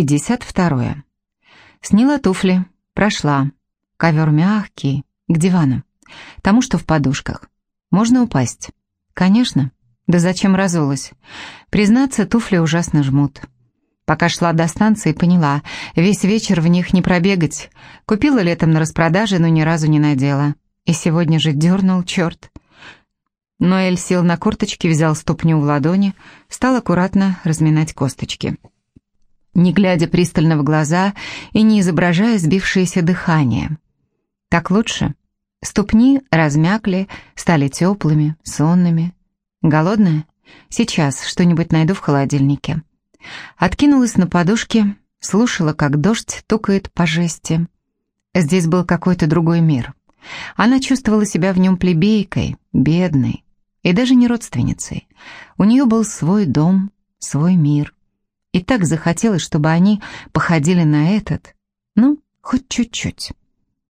Пятьдесят второе. Сняла туфли, прошла. Ковер мягкий, к дивану. Тому, что в подушках. Можно упасть. Конечно. Да зачем разулась? Признаться, туфли ужасно жмут. Пока шла до станции, поняла, весь вечер в них не пробегать. Купила летом на распродаже, но ни разу не надела. И сегодня же дернул черт. Ноэль сел на корточки, взял ступню в ладони, стал аккуратно разминать косточки. Не глядя пристально в глаза и не изображая сбившееся дыхание. Так лучше? Ступни размякли, стали теплыми, сонными. Голодная? Сейчас что-нибудь найду в холодильнике. Откинулась на подушке, слушала, как дождь тукает по жести. Здесь был какой-то другой мир. Она чувствовала себя в нем плебейкой, бедной и даже не родственницей. У нее был свой дом, свой мир. И так захотелось, чтобы они походили на этот, ну, хоть чуть-чуть.